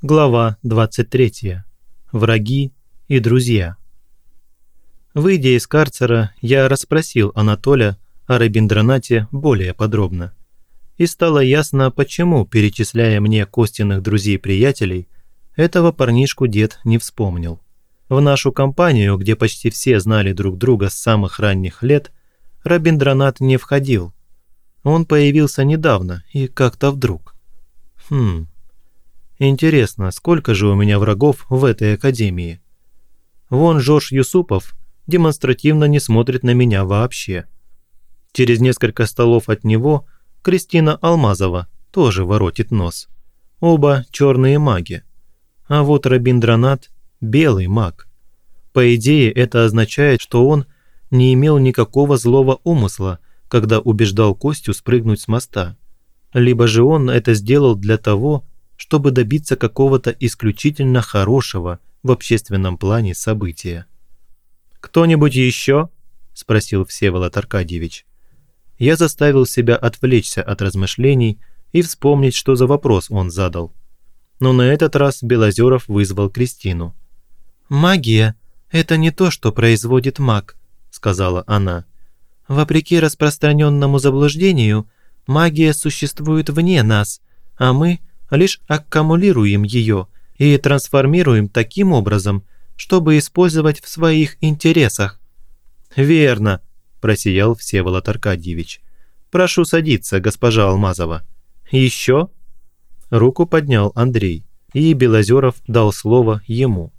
Глава 23. Враги и друзья. Выйдя из карцера, я расспросил Анатоля о Рабиндранате более подробно. И стало ясно, почему, перечисляя мне Костиных друзей-приятелей, этого парнишку дед не вспомнил. В нашу компанию, где почти все знали друг друга с самых ранних лет, Рабиндранат не входил. Он появился недавно и как-то вдруг. Хм, Интересно, сколько же у меня врагов в этой академии? Вон Жорж Юсупов демонстративно не смотрит на меня вообще. Через несколько столов от него Кристина Алмазова тоже воротит нос. Оба черные маги. А вот Рабиндранат – белый маг. По идее, это означает, что он не имел никакого злого умысла, когда убеждал Костю спрыгнуть с моста. Либо же он это сделал для того, чтобы добиться какого-то исключительно хорошего в общественном плане события. «Кто-нибудь еще?» – спросил Всеволод Аркадьевич. Я заставил себя отвлечься от размышлений и вспомнить, что за вопрос он задал. Но на этот раз Белозеров вызвал Кристину. «Магия – это не то, что производит маг», – сказала она. «Вопреки распространенному заблуждению, магия существует вне нас, а мы лишь аккумулируем ее и трансформируем таким образом, чтобы использовать в своих интересах». «Верно», – просиял Всеволод Аркадьевич. «Прошу садиться, госпожа Алмазова». «Еще?» Руку поднял Андрей, и Белозеров дал слово ему.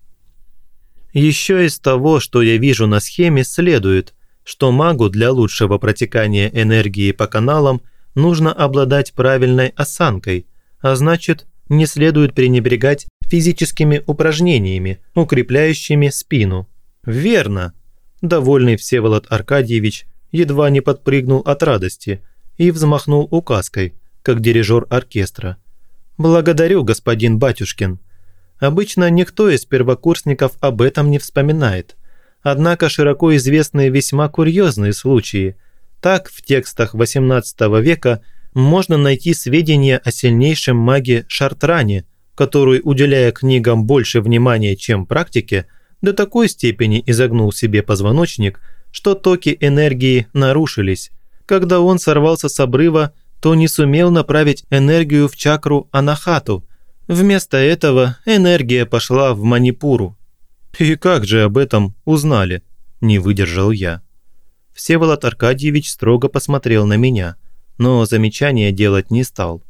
«Еще из того, что я вижу на схеме, следует, что магу для лучшего протекания энергии по каналам нужно обладать правильной осанкой – а значит, не следует пренебрегать физическими упражнениями, укрепляющими спину. Верно. Довольный Всеволод Аркадьевич едва не подпрыгнул от радости и взмахнул указкой, как дирижер оркестра. «Благодарю, господин Батюшкин. Обычно никто из первокурсников об этом не вспоминает. Однако широко известны весьма курьезные случаи. Так, в текстах XVIII века – можно найти сведения о сильнейшем маге Шартране, который, уделяя книгам больше внимания, чем практике, до такой степени изогнул себе позвоночник, что токи энергии нарушились. Когда он сорвался с обрыва, то не сумел направить энергию в чакру Анахату. Вместо этого энергия пошла в Манипуру. «И как же об этом узнали?» – не выдержал я. Всеволод Аркадьевич строго посмотрел на меня – но замечания делать не стал.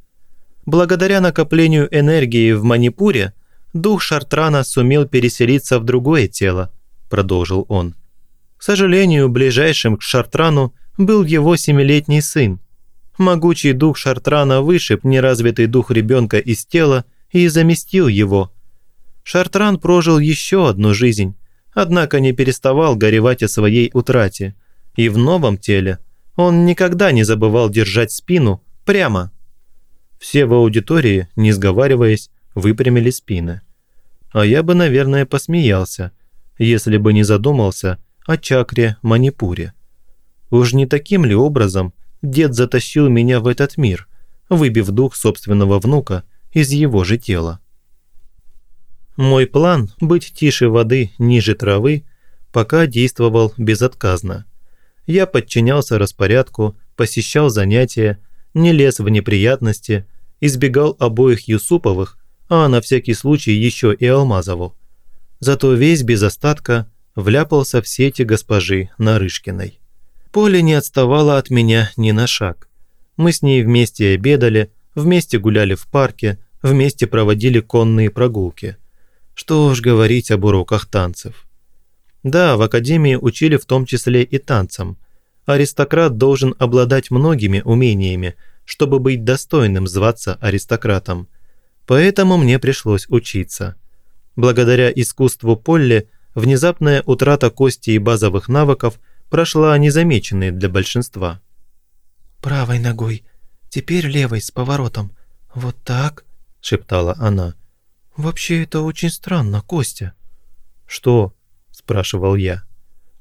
Благодаря накоплению энергии в Манипуре, дух Шартрана сумел переселиться в другое тело, продолжил он. К сожалению, ближайшим к Шартрану был его семилетний сын. Могучий дух Шартрана вышиб неразвитый дух ребенка из тела и заместил его. Шартран прожил еще одну жизнь, однако не переставал горевать о своей утрате, и в новом теле – он никогда не забывал держать спину прямо. Все в аудитории, не сговариваясь, выпрямили спины. А я бы, наверное, посмеялся, если бы не задумался о чакре Манипуре. Уж не таким ли образом дед затащил меня в этот мир, выбив дух собственного внука из его же тела? Мой план быть тише воды, ниже травы, пока действовал безотказно. Я подчинялся распорядку, посещал занятия, не лез в неприятности, избегал обоих Юсуповых, а на всякий случай еще и Алмазову. Зато весь без остатка вляпался в сети госпожи Нарышкиной. Поле не отставала от меня ни на шаг. Мы с ней вместе обедали, вместе гуляли в парке, вместе проводили конные прогулки. Что уж говорить об уроках танцев. Да, в академии учили в том числе и танцам. Аристократ должен обладать многими умениями, чтобы быть достойным зваться аристократом. Поэтому мне пришлось учиться. Благодаря искусству Полли внезапная утрата кости и базовых навыков прошла незамеченной для большинства. «Правой ногой, теперь левой с поворотом. Вот так?» – шептала она. «Вообще это очень странно, Костя». «Что?» Спрашивал я.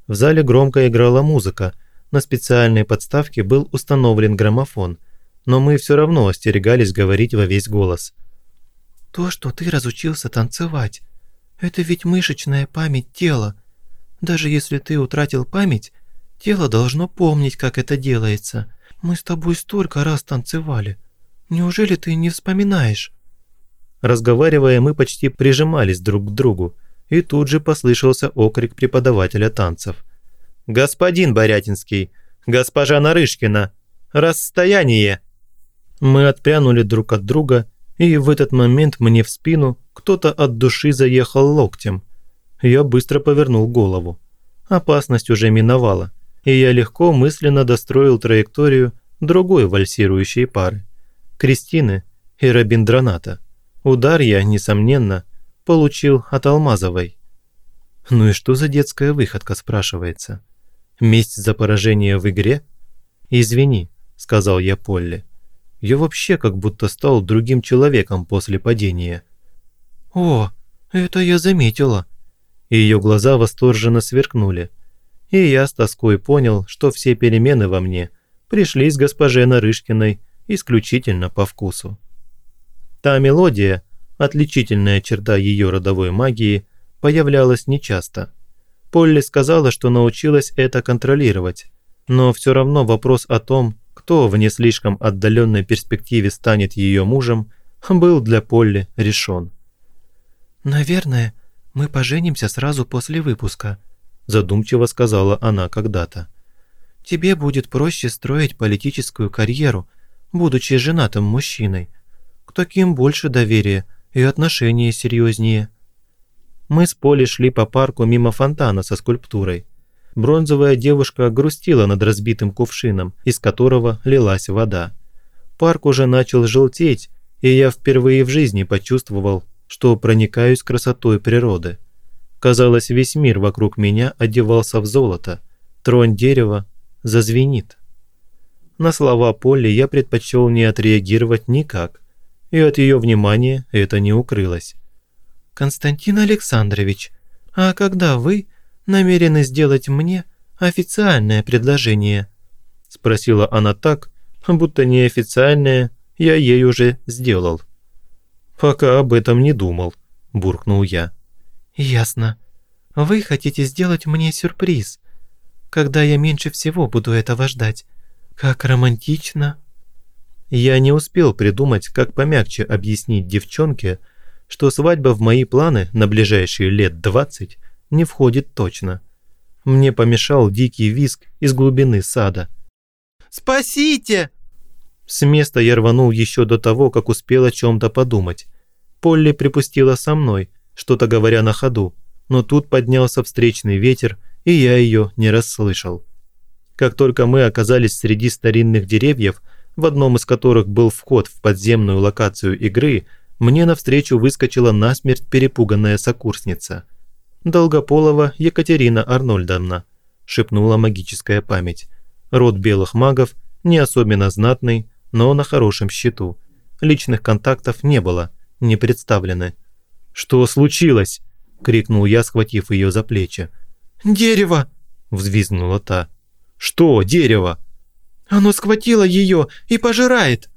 В зале громко играла музыка, на специальной подставке был установлен граммофон, но мы все равно остерегались говорить во весь голос. То, что ты разучился танцевать, это ведь мышечная память тела. Даже если ты утратил память, тело должно помнить, как это делается. Мы с тобой столько раз танцевали. Неужели ты не вспоминаешь?» Разговаривая, мы почти прижимались друг к другу, и тут же послышался окрик преподавателя танцев. «Господин Борятинский! Госпожа Нарышкина! Расстояние!» Мы отпрянули друг от друга, и в этот момент мне в спину кто-то от души заехал локтем. Я быстро повернул голову. Опасность уже миновала, и я легко мысленно достроил траекторию другой вальсирующей пары – Кристины и Рабиндраната. Удар я, несомненно, получил от Алмазовой. Ну и что за детская выходка, спрашивается? Месть за поражение в игре? Извини, сказал я Полли. Я вообще как будто стал другим человеком после падения. «О, это я заметила!» Ее глаза восторженно сверкнули. И я с тоской понял, что все перемены во мне пришли с госпоже Нарышкиной исключительно по вкусу. Та мелодия, отличительная черта ее родовой магии, появлялась нечасто. Полли сказала, что научилась это контролировать, но все равно вопрос о том, кто в не слишком отдаленной перспективе станет ее мужем, был для Полли решен. «Наверное, мы поженимся сразу после выпуска», задумчиво сказала она когда-то. «Тебе будет проще строить политическую карьеру, будучи женатым мужчиной. К таким больше доверия и отношения серьезнее». Мы с Полей шли по парку мимо фонтана со скульптурой бронзовая девушка грустила над разбитым кувшином, из которого лилась вода. Парк уже начал желтеть, и я впервые в жизни почувствовал, что проникаюсь красотой природы. Казалось, весь мир вокруг меня одевался в золото. Тронь дерева зазвенит. На слова Полли я предпочел не отреагировать никак, и от ее внимания это не укрылось. «Константин Александрович, а когда вы намерены сделать мне официальное предложение?» Спросила она так, будто неофициальное я ей уже сделал. «Пока об этом не думал», – буркнул я. «Ясно. Вы хотите сделать мне сюрприз, когда я меньше всего буду этого ждать. Как романтично!» Я не успел придумать, как помягче объяснить девчонке, что свадьба в мои планы на ближайшие лет двадцать не входит точно. Мне помешал дикий визг из глубины сада. «Спасите!» С места я рванул еще до того, как успел о чем-то подумать. Полли припустила со мной, что-то говоря на ходу, но тут поднялся встречный ветер, и я ее не расслышал. Как только мы оказались среди старинных деревьев, в одном из которых был вход в подземную локацию игры, мне навстречу выскочила насмерть перепуганная сокурсница – Долгополова Екатерина Арнольдовна», – шепнула магическая память. «Род белых магов, не особенно знатный, но на хорошем счету. Личных контактов не было, не представлены». «Что случилось?» – крикнул я, схватив ее за плечи. «Дерево!» – взвизгнула та. «Что дерево?» «Оно схватило ее и пожирает!»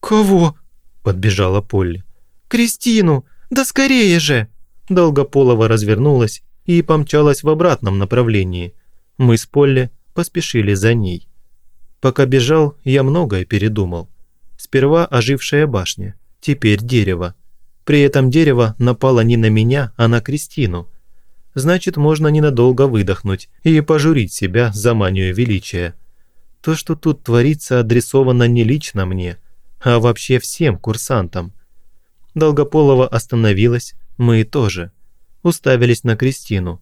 «Кого?» – подбежала Полли. «Кристину! Да скорее же!» Долгополова развернулась и помчалась в обратном направлении. Мы с Полли поспешили за ней. Пока бежал, я многое передумал. Сперва ожившая башня, теперь дерево. При этом дерево напало не на меня, а на Кристину. Значит, можно ненадолго выдохнуть и пожурить себя за манию величия. То, что тут творится, адресовано не лично мне, а вообще всем курсантам. Долгополова остановилась, мы тоже. Уставились на Кристину.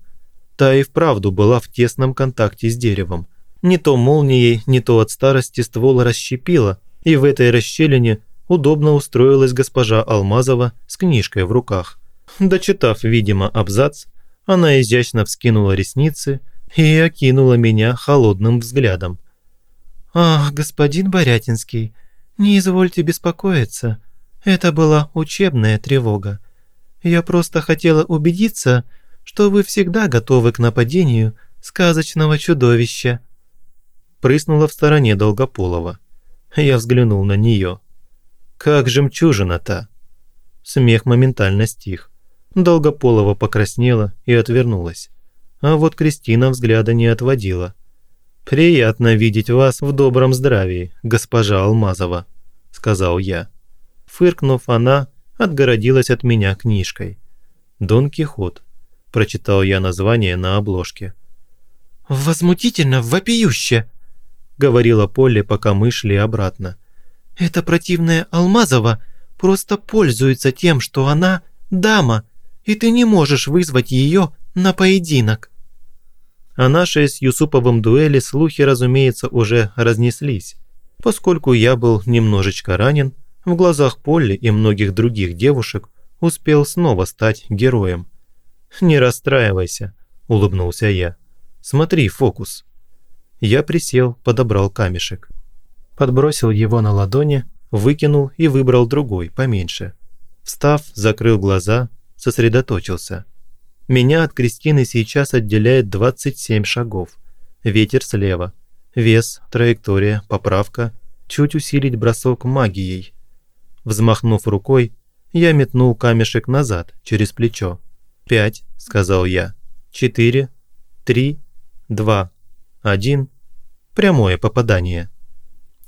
Та и вправду была в тесном контакте с деревом. Не то молнией, не то от старости ствол расщепила, и в этой расщелине удобно устроилась госпожа Алмазова с книжкой в руках. Дочитав, видимо, абзац, она изящно вскинула ресницы и окинула меня холодным взглядом. «Ах, господин Борятинский, не извольте беспокоиться. Это была учебная тревога. Я просто хотела убедиться, что вы всегда готовы к нападению сказочного чудовища». Прыснула в стороне Долгополова. Я взглянул на нее. «Как жемчужина-то!» Смех моментально стих. Долгополова покраснела и отвернулась. А вот Кристина взгляда не отводила. «Приятно видеть вас в добром здравии, госпожа Алмазова», – сказал я. Фыркнув, она отгородилась от меня книжкой. «Дон Кихот», – прочитал я название на обложке. «Возмутительно, вопиюще!» – говорила Полли, пока мы шли обратно. «Эта противная Алмазова просто пользуется тем, что она дама, и ты не можешь вызвать ее на поединок». О нашей с Юсуповым дуэли слухи, разумеется, уже разнеслись, поскольку я был немножечко ранен, в глазах Полли и многих других девушек успел снова стать героем. «Не расстраивайся», – улыбнулся я. «Смотри, фокус». Я присел, подобрал камешек. Подбросил его на ладони, выкинул и выбрал другой, поменьше. Встав, закрыл глаза, сосредоточился – меня от Кристины сейчас отделяет 27 шагов. Ветер слева. Вес, траектория, поправка. Чуть усилить бросок магией. Взмахнув рукой, я метнул камешек назад, через плечо. «Пять», — сказал я. «Четыре, три, два, один». Прямое попадание.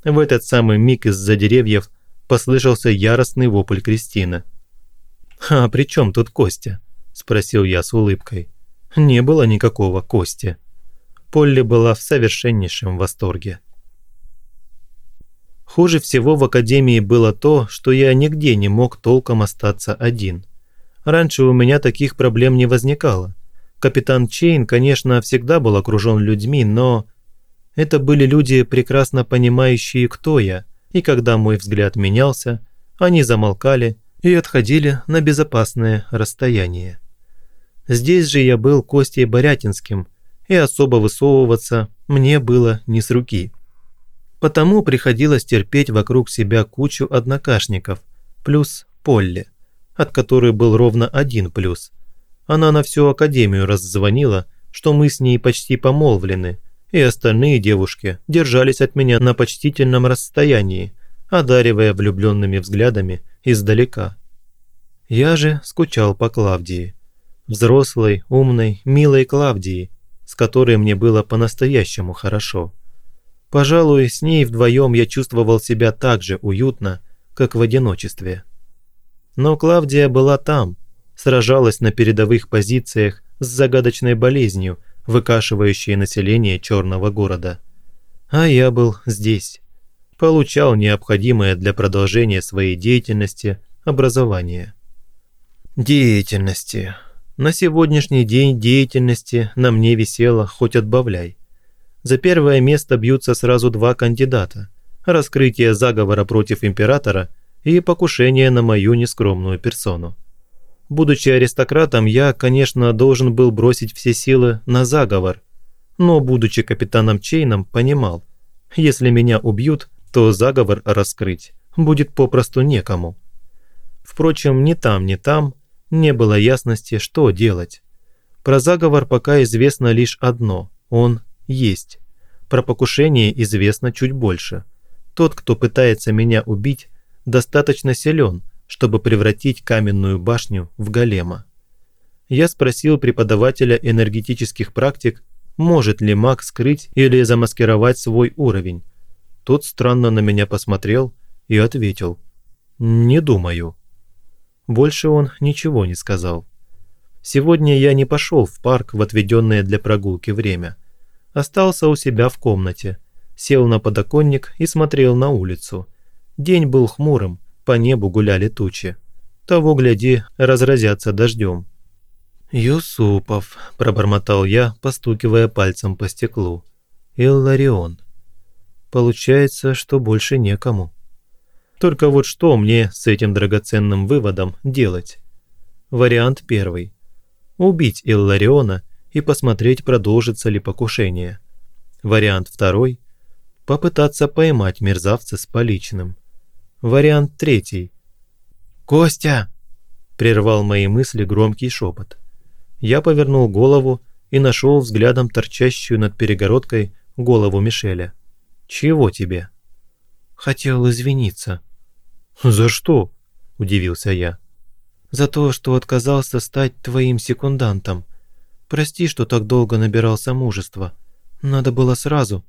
В этот самый миг из-за деревьев послышался яростный вопль Кристины. «А при чем тут Костя?» – спросил я с улыбкой. Не было никакого Кости. Полли была в совершеннейшем восторге. Хуже всего в академии было то, что я нигде не мог толком остаться один. Раньше у меня таких проблем не возникало. Капитан Чейн, конечно, всегда был окружен людьми, но... Это были люди, прекрасно понимающие, кто я, и когда мой взгляд менялся, они замолкали и отходили на безопасное расстояние. Здесь же я был Костей Борятинским, и особо высовываться мне было не с руки. Потому приходилось терпеть вокруг себя кучу однокашников, плюс Полли, от которой был ровно один плюс. Она на всю академию раззвонила, что мы с ней почти помолвлены, и остальные девушки держались от меня на почтительном расстоянии, одаривая влюбленными взглядами издалека. Я же скучал по Клавдии взрослой, умной, милой Клавдии, с которой мне было по-настоящему хорошо. Пожалуй, с ней вдвоем я чувствовал себя так же уютно, как в одиночестве. Но Клавдия была там, сражалась на передовых позициях с загадочной болезнью, выкашивающей население черного города. А я был здесь. Получал необходимое для продолжения своей деятельности образование. Деятельности. На сегодняшний день деятельности на мне висело хоть отбавляй. За первое место бьются сразу два кандидата – раскрытие заговора против императора и покушение на мою нескромную персону. Будучи аристократом, я, конечно, должен был бросить все силы на заговор, но, будучи капитаном Чейном, понимал, если меня убьют, то заговор раскрыть будет попросту некому. Впрочем, ни там, ни там – не было ясности, что делать. Про заговор пока известно лишь одно – он есть. Про покушение известно чуть больше. Тот, кто пытается меня убить, достаточно силен, чтобы превратить каменную башню в голема. Я спросил преподавателя энергетических практик, может ли маг скрыть или замаскировать свой уровень. Тот странно на меня посмотрел и ответил «Не думаю». Больше он ничего не сказал. Сегодня я не пошел в парк в отведенное для прогулки время. Остался у себя в комнате, сел на подоконник и смотрел на улицу. День был хмурым, по небу гуляли тучи. Того, гляди, разразятся дождем. «Юсупов», – пробормотал я, постукивая пальцем по стеклу. «Илларион». Получается, что больше некому. Только вот что мне с этим драгоценным выводом делать? Вариант первый. Убить Иллариона и посмотреть, продолжится ли покушение. Вариант второй. Попытаться поймать мерзавца с поличным. Вариант третий. «Костя!» – прервал мои мысли громкий шепот. Я повернул голову и нашел взглядом торчащую над перегородкой голову Мишеля. «Чего тебе?» «Хотел извиниться», «За что?» – удивился я. За то, что отказался стать твоим секундантом. Прости, что так долго набирался мужества. Надо было сразу».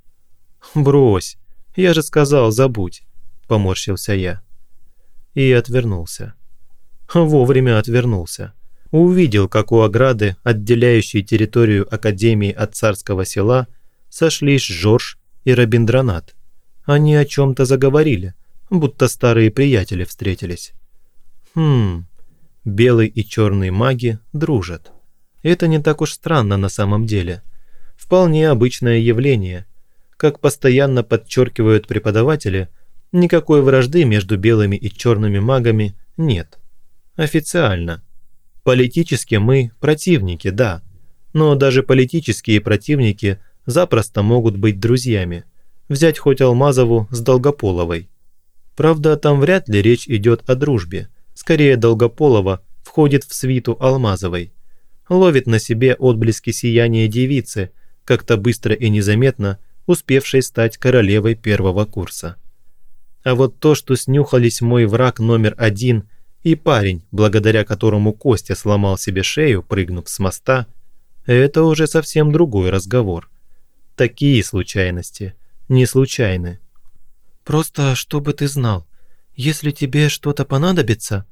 «Брось, я же сказал, забудь», – поморщился я. И отвернулся. Вовремя отвернулся. Увидел, как у ограды, отделяющей территорию Академии от царского села, сошлись Жорж и Рабиндранат. Они о чем-то заговорили, будто старые приятели встретились. Хм, белый и черный маги дружат. Это не так уж странно на самом деле. Вполне обычное явление. Как постоянно подчеркивают преподаватели, никакой вражды между белыми и черными магами нет. Официально. Политически мы противники, да. Но даже политические противники запросто могут быть друзьями. Взять хоть Алмазову с Долгополовой. Правда, там вряд ли речь идет о дружбе. Скорее, Долгополова входит в свиту Алмазовой ловит на себе отблески сияния девицы, как-то быстро и незаметно успевшей стать королевой первого курса. А вот то, что снюхались мой враг номер один и парень, благодаря которому Костя сломал себе шею, прыгнув с моста, это уже совсем другой разговор. Такие случайности не случайны. «Просто чтобы ты знал, если тебе что-то понадобится»,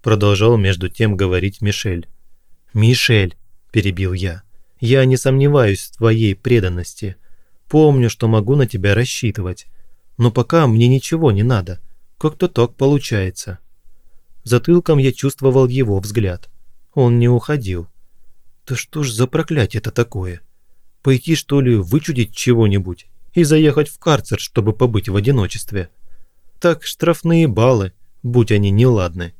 продолжал между тем говорить Мишель, «Мишель», – перебил я, – «я не сомневаюсь в твоей преданности. Помню, что могу на тебя рассчитывать. Но пока мне ничего не надо. Как-то так получается». Затылком я чувствовал его взгляд. Он не уходил. «Да что ж за проклятие это такое? Пойти, что ли, вычудить чего-нибудь и заехать в карцер, чтобы побыть в одиночестве? Так штрафные баллы, будь они неладны.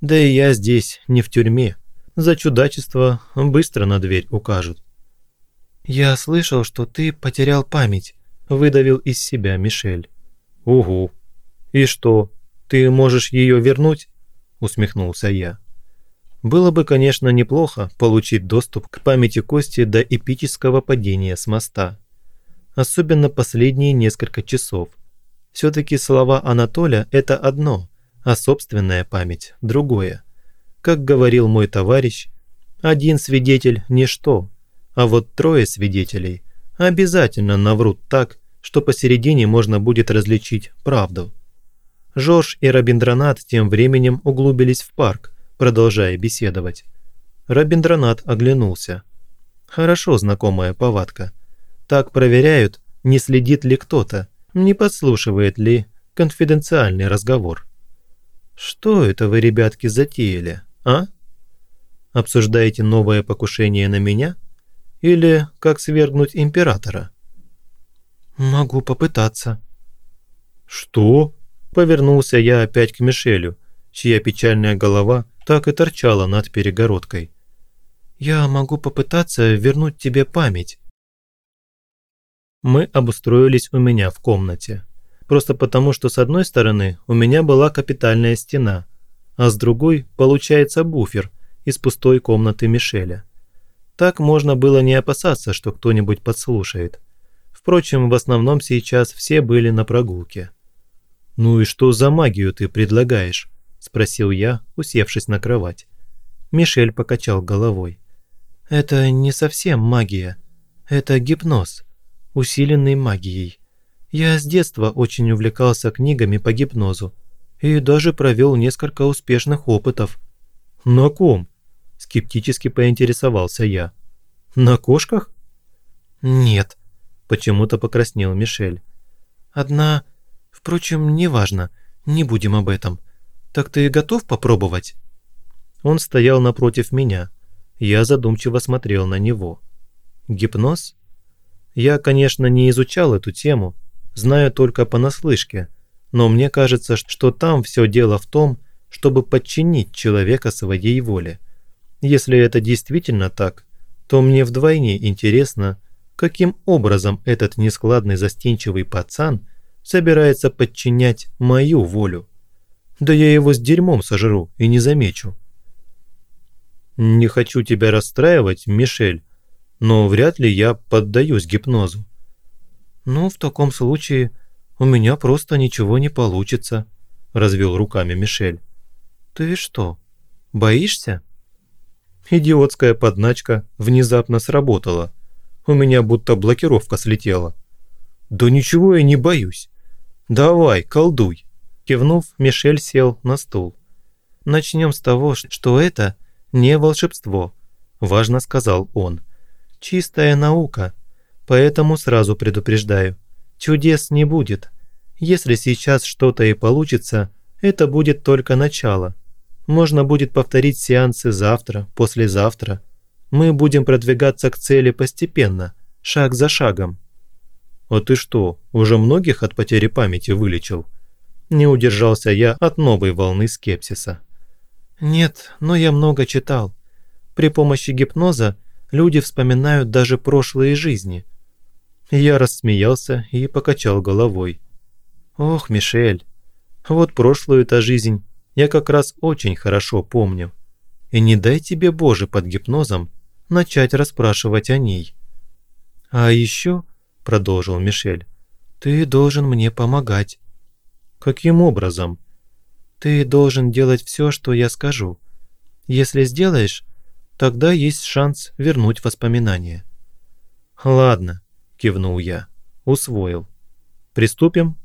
Да и я здесь не в тюрьме» за чудачество быстро на дверь укажут. «Я слышал, что ты потерял память», – выдавил из себя Мишель. «Угу. И что, ты можешь ее вернуть?» – усмехнулся я. Было бы, конечно, неплохо получить доступ к памяти Кости до эпического падения с моста. Особенно последние несколько часов. Все-таки слова Анатоля – это одно, а собственная память – другое. Как говорил мой товарищ, один свидетель – ничто, а вот трое свидетелей обязательно наврут так, что посередине можно будет различить правду. Жорж и Рабиндранат тем временем углубились в парк, продолжая беседовать. Рабиндранат оглянулся. Хорошо знакомая повадка. Так проверяют, не следит ли кто-то, не подслушивает ли конфиденциальный разговор. «Что это вы, ребятки, затеяли?» а? Обсуждаете новое покушение на меня? Или как свергнуть императора?» «Могу попытаться». «Что?» – повернулся я опять к Мишелю, чья печальная голова так и торчала над перегородкой. «Я могу попытаться вернуть тебе память». Мы обустроились у меня в комнате. Просто потому, что с одной стороны у меня была капитальная стена – а с другой получается буфер из пустой комнаты Мишеля. Так можно было не опасаться, что кто-нибудь подслушает. Впрочем, в основном сейчас все были на прогулке. «Ну и что за магию ты предлагаешь?» – спросил я, усевшись на кровать. Мишель покачал головой. «Это не совсем магия. Это гипноз, усиленный магией. Я с детства очень увлекался книгами по гипнозу и даже провел несколько успешных опытов. «На ком?» – скептически поинтересовался я. «На кошках?» «Нет», – почему-то покраснел Мишель. «Одна... Впрочем, неважно, не будем об этом. Так ты готов попробовать?» Он стоял напротив меня. Я задумчиво смотрел на него. «Гипноз?» Я, конечно, не изучал эту тему, знаю только понаслышке – но мне кажется, что там все дело в том, чтобы подчинить человека своей воле. Если это действительно так, то мне вдвойне интересно, каким образом этот нескладный застенчивый пацан собирается подчинять мою волю. Да я его с дерьмом сожру и не замечу. Не хочу тебя расстраивать, Мишель, но вряд ли я поддаюсь гипнозу. Ну, в таком случае у меня просто ничего не получится», – развел руками Мишель. «Ты что, Боишься?» Идиотская подначка внезапно сработала. У меня будто блокировка слетела. «Да ничего я не боюсь. Давай, колдуй!» Кивнув, Мишель сел на стул. «Начнем с того, что это не волшебство», – важно сказал он. «Чистая наука, поэтому сразу предупреждаю. Чудес не будет. Если сейчас что-то и получится, это будет только начало. Можно будет повторить сеансы завтра, послезавтра. Мы будем продвигаться к цели постепенно, шаг за шагом. «А ты что, уже многих от потери памяти вылечил?» Не удержался я от новой волны скепсиса. «Нет, но я много читал. При помощи гипноза люди вспоминают даже прошлые жизни». Я рассмеялся и покачал головой. «Ох, Мишель, вот прошлую-то жизнь я как раз очень хорошо помню. И не дай тебе, Боже, под гипнозом начать расспрашивать о ней. А еще, продолжил Мишель, ты должен мне помогать. Каким образом? Ты должен делать все, что я скажу. Если сделаешь, тогда есть шанс вернуть воспоминания. Ладно, кивнул я. Усвоил. Приступим?